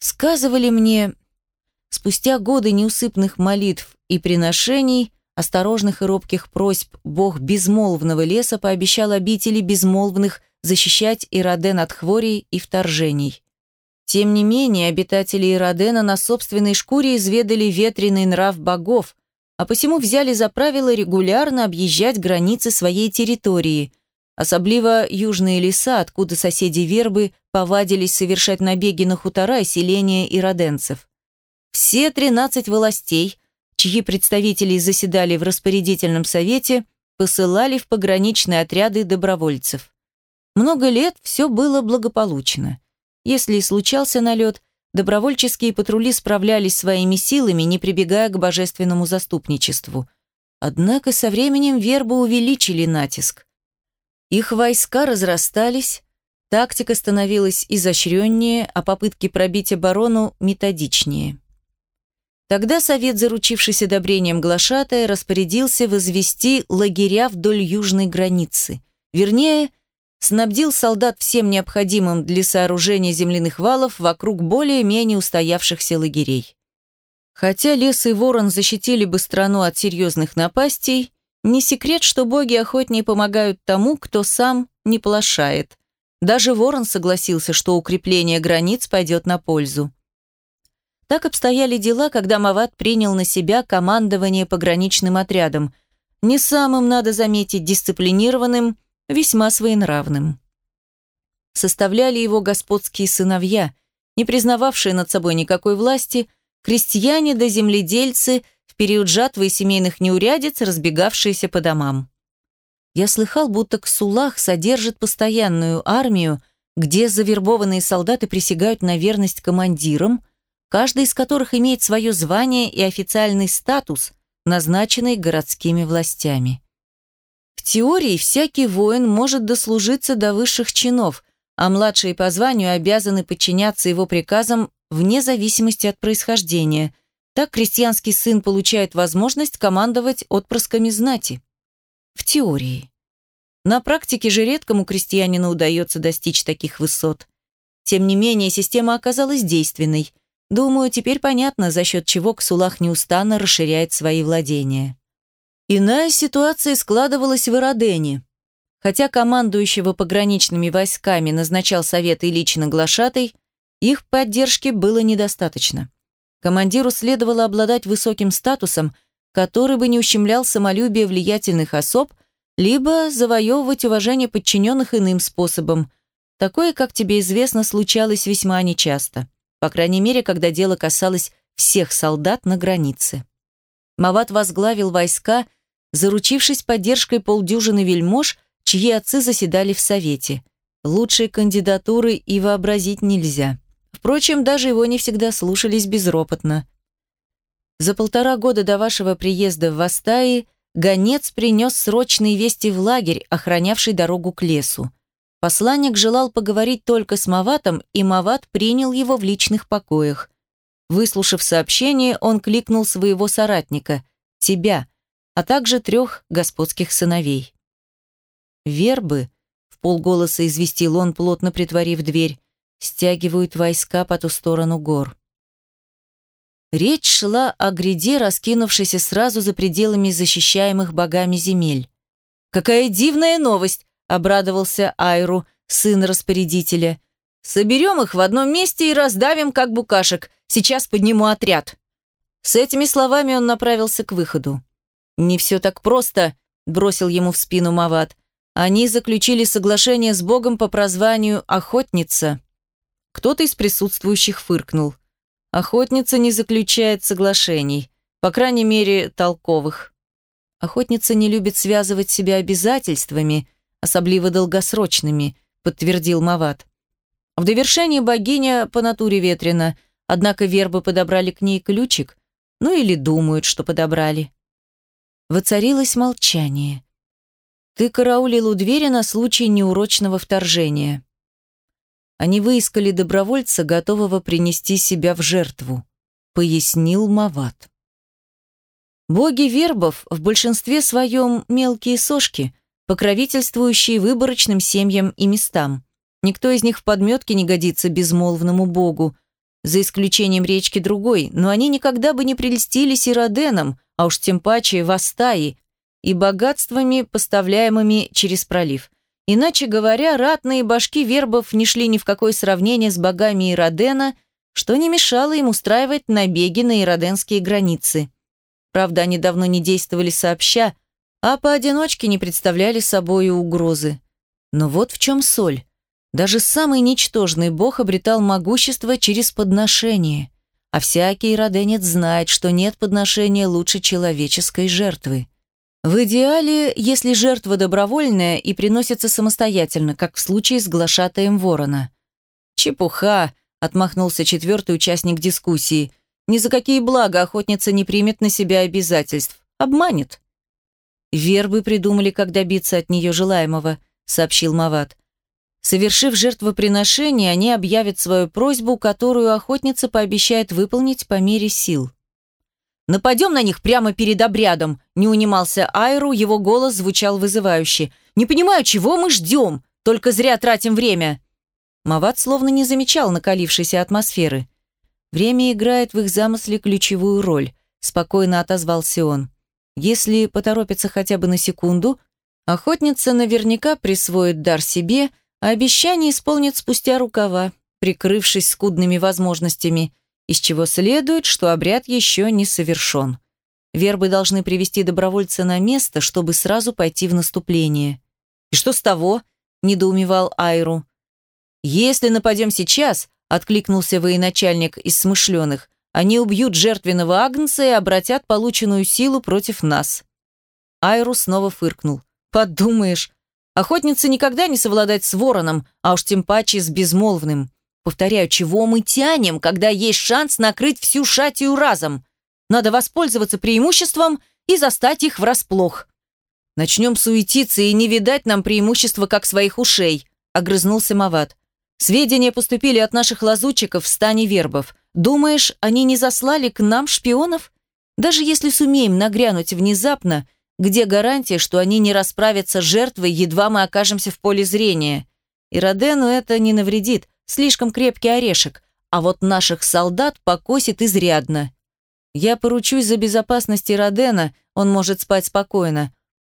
сказывали мне, спустя годы неусыпных молитв и приношений, осторожных и робких просьб, бог безмолвного леса пообещал обители безмолвных защищать Ироден от хворей и вторжений. Тем не менее, обитатели Иродена на собственной шкуре изведали ветреный нрав богов, а посему взяли за правило регулярно объезжать границы своей территории, особливо южные леса, откуда соседи вербы повадились совершать набеги на хутора и селения ироденцев. Все 13 властей, чьи представители заседали в распорядительном совете, посылали в пограничные отряды добровольцев. Много лет все было благополучно. Если и случался налет, добровольческие патрули справлялись своими силами, не прибегая к божественному заступничеству. Однако со временем вербы увеличили натиск. Их войска разрастались, тактика становилась изощреннее, а попытки пробить оборону методичнее. Тогда Совет, заручившись одобрением глашатая, распорядился возвести лагеря вдоль южной границы. Вернее, снабдил солдат всем необходимым для сооружения земляных валов вокруг более-менее устоявшихся лагерей. Хотя лес и ворон защитили бы страну от серьезных напастей, не секрет, что боги охотнее помогают тому, кто сам не плашает. Даже ворон согласился, что укрепление границ пойдет на пользу. Так обстояли дела, когда Мават принял на себя командование пограничным отрядом. Не самым, надо заметить, дисциплинированным, весьма своенравным. Составляли его господские сыновья, не признававшие над собой никакой власти, крестьяне да земледельцы, период жатвы и семейных неурядиц, разбегавшиеся по домам. Я слыхал, будто Ксулах содержит постоянную армию, где завербованные солдаты присягают на верность командирам, каждый из которых имеет свое звание и официальный статус, назначенный городскими властями. В теории всякий воин может дослужиться до высших чинов, а младшие по званию обязаны подчиняться его приказам вне зависимости от происхождения. Так крестьянский сын получает возможность командовать отпрысками знати. В теории. На практике же редкому крестьянину удается достичь таких высот. Тем не менее, система оказалась действенной. Думаю, теперь понятно, за счет чего Ксулах неустанно расширяет свои владения. Иная ситуация складывалась в Иродене. Хотя командующего пограничными войсками назначал совет и лично глашатай, их поддержки было недостаточно. Командиру следовало обладать высоким статусом, который бы не ущемлял самолюбие влиятельных особ, либо завоевывать уважение подчиненных иным способом. Такое, как тебе известно, случалось весьма нечасто по крайней мере, когда дело касалось всех солдат на границе. Мават возглавил войска, заручившись поддержкой полдюжины вельмож, чьи отцы заседали в Совете. Лучшей кандидатуры и вообразить нельзя. Впрочем, даже его не всегда слушались безропотно. За полтора года до вашего приезда в Вастаи гонец принес срочные вести в лагерь, охранявший дорогу к лесу. Посланник желал поговорить только с Маватом, и Мават принял его в личных покоях. Выслушав сообщение, он кликнул своего соратника, тебя, а также трех господских сыновей. «Вербы», — в полголоса известил он, плотно притворив дверь, стягивают войска по ту сторону гор. Речь шла о гряде, раскинувшейся сразу за пределами защищаемых богами земель. «Какая дивная новость!» обрадовался Айру, сын распорядителя. «Соберем их в одном месте и раздавим, как букашек. Сейчас подниму отряд». С этими словами он направился к выходу. «Не все так просто», — бросил ему в спину Мават. «Они заключили соглашение с Богом по прозванию «Охотница». Кто-то из присутствующих фыркнул. «Охотница не заключает соглашений, по крайней мере, толковых. Охотница не любит связывать себя обязательствами», — особливо долгосрочными, подтвердил Мават. В довершение богиня по натуре ветрена, однако вербы подобрали к ней ключик, ну или думают, что подобрали. Воцарилось молчание. Ты караулил у двери на случай неурочного вторжения. Они выискали добровольца, готового принести себя в жертву, пояснил Мават. Боги вербов в большинстве своем мелкие сошки, покровительствующие выборочным семьям и местам. Никто из них в подметке не годится безмолвному богу. за исключением речки другой, но они никогда бы не прельстились Ироденом, а уж тем паче Вастаи, и богатствами, поставляемыми через пролив. Иначе говоря, ратные башки вербов не шли ни в какое сравнение с богами Иродена, что не мешало им устраивать набеги на ироденские границы. Правда, они давно не действовали сообща, а поодиночке не представляли собой угрозы. Но вот в чем соль. Даже самый ничтожный бог обретал могущество через подношение, а всякий роденец знает, что нет подношения лучше человеческой жертвы. В идеале, если жертва добровольная и приносится самостоятельно, как в случае с глашатаем ворона. «Чепуха!» – отмахнулся четвертый участник дискуссии. «Ни за какие блага охотница не примет на себя обязательств. Обманет». «Вербы придумали, как добиться от нее желаемого», – сообщил Мават. Совершив жертвоприношение, они объявят свою просьбу, которую охотница пообещает выполнить по мере сил. «Нападем на них прямо перед обрядом», – не унимался Айру, его голос звучал вызывающе. «Не понимаю, чего мы ждем? Только зря тратим время». Мават словно не замечал накалившейся атмосферы. «Время играет в их замысле ключевую роль», – спокойно отозвался он. «Если поторопится хотя бы на секунду, охотница наверняка присвоит дар себе – а обещание исполнит спустя рукава, прикрывшись скудными возможностями, из чего следует, что обряд еще не совершен. Вербы должны привести добровольца на место, чтобы сразу пойти в наступление. «И что с того?» – недоумевал Айру. «Если нападем сейчас», – откликнулся военачальник из смышленых, «они убьют жертвенного агнца и обратят полученную силу против нас». Айру снова фыркнул. «Подумаешь, Охотнице никогда не совладать с вороном, а уж тем паче с безмолвным. Повторяю, чего мы тянем, когда есть шанс накрыть всю шатию разом? Надо воспользоваться преимуществом и застать их врасплох. Начнем суетиться и не видать нам преимущества, как своих ушей, огрызнулся Мават. Сведения поступили от наших лазутчиков в стане вербов. Думаешь, они не заслали к нам шпионов? Даже если сумеем нагрянуть внезапно – где гарантия, что они не расправятся с жертвой, едва мы окажемся в поле зрения? И Родену это не навредит, слишком крепкий орешек, а вот наших солдат покосит изрядно. Я поручусь за безопасность Родена, он может спать спокойно.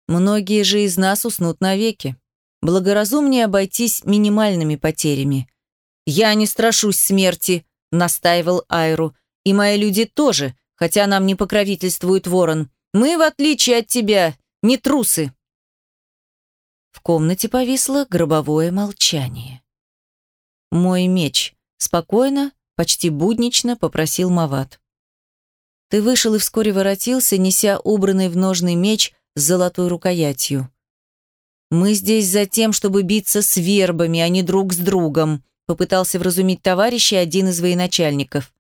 Многие же из нас уснут навеки. Благоразумнее обойтись минимальными потерями. «Я не страшусь смерти», — настаивал Айру. «И мои люди тоже, хотя нам не покровительствует ворон. Мы, в отличие от тебя, не трусы. В комнате повисло гробовое молчание. «Мой меч», — спокойно, почти буднично попросил Мават. Ты вышел и вскоре воротился, неся убранный в ножный меч с золотой рукоятью. «Мы здесь за тем, чтобы биться с вербами, а не друг с другом», попытался вразумить товарища один из военачальников.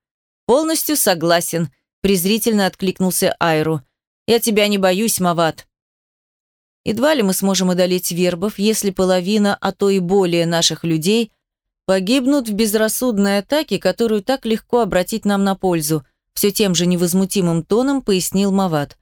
«Полностью согласен», презрительно откликнулся Айру. Я тебя не боюсь, Мават. Едва ли мы сможем одолеть вербов, если половина, а то и более наших людей погибнут в безрассудной атаке, которую так легко обратить нам на пользу, все тем же невозмутимым тоном пояснил Мават.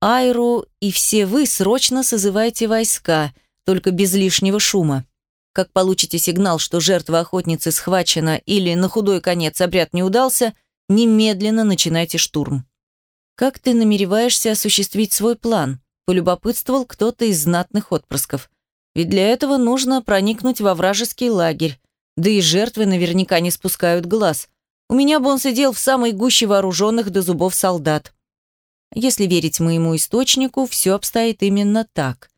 Айру и все вы срочно созывайте войска, только без лишнего шума. Как получите сигнал, что жертва охотницы схвачена или на худой конец обряд не удался, немедленно начинайте штурм. «Как ты намереваешься осуществить свой план?» – полюбопытствовал кто-то из знатных отпрысков. «Ведь для этого нужно проникнуть во вражеский лагерь. Да и жертвы наверняка не спускают глаз. У меня бы он сидел в самой гуще вооруженных до зубов солдат». Если верить моему источнику, все обстоит именно так.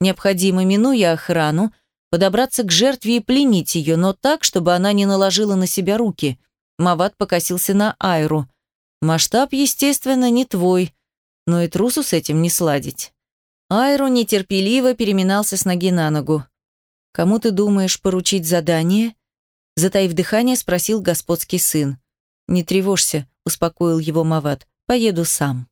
Необходимо, минуя охрану, подобраться к жертве и пленить ее, но так, чтобы она не наложила на себя руки. Мават покосился на Айру. Масштаб, естественно, не твой, но и трусу с этим не сладить. Айру нетерпеливо переминался с ноги на ногу. «Кому ты думаешь поручить задание?» Затаив дыхание, спросил господский сын. «Не тревожься», — успокоил его Мават. «Поеду сам».